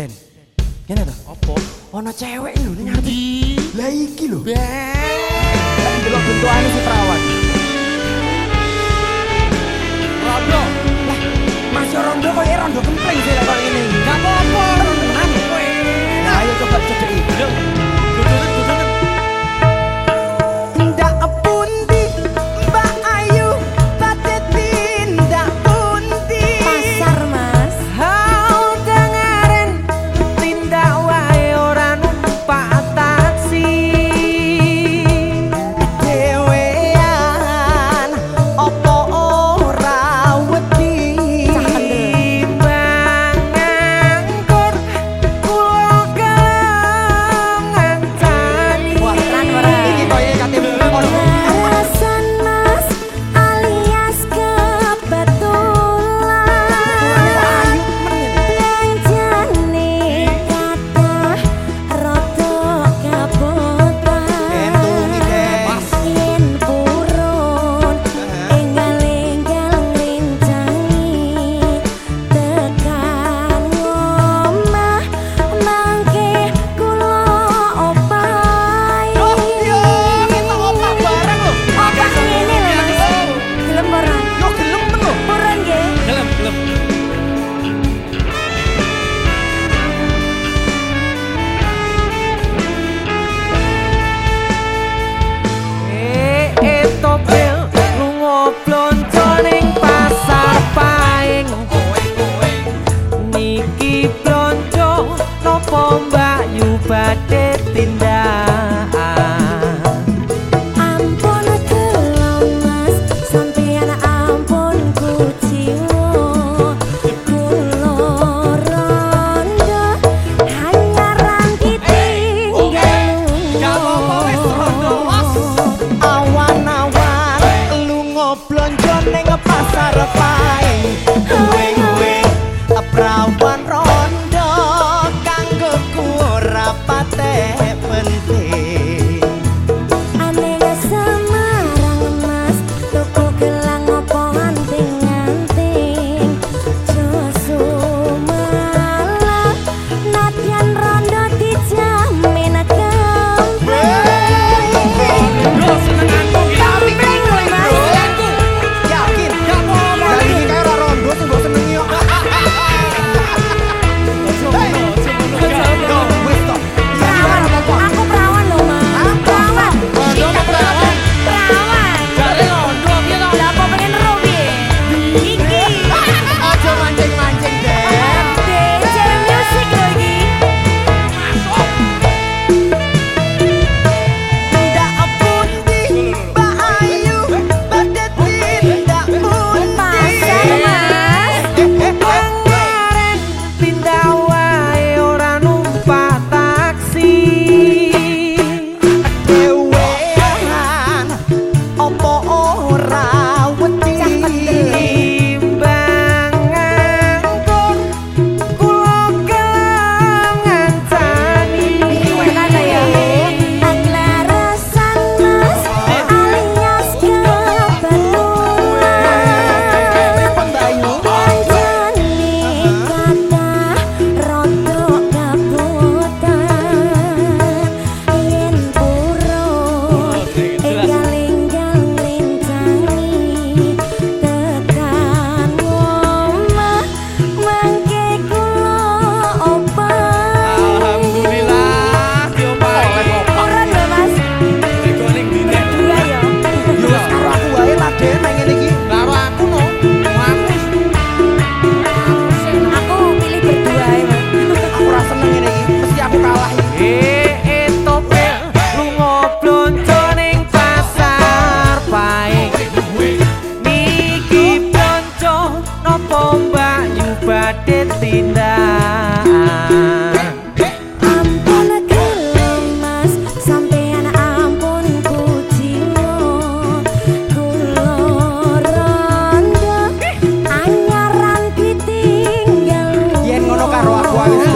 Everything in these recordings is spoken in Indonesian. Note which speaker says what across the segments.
Speaker 1: Den. Ngene to? Apa? Ana cewek lho ning ati. Lah iki lho. Ben. Delok bentukane si perawan.
Speaker 2: Rondo.
Speaker 1: Lah, Mas Rondo koyo ya? rondo kempling sih lah kok ini. Enggak
Speaker 2: apa-apa,
Speaker 1: rondo tenan
Speaker 2: kowe.
Speaker 1: Lah ayo coba cedeki. awan-awan lunga blonjo ning pasar pai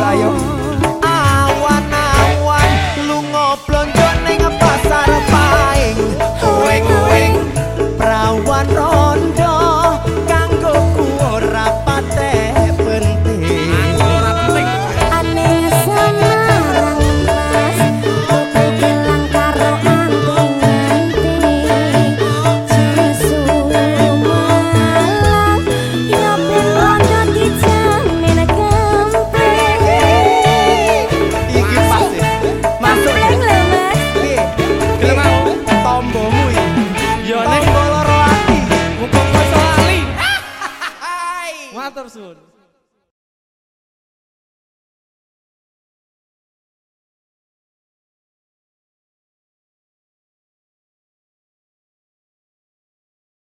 Speaker 3: tayo.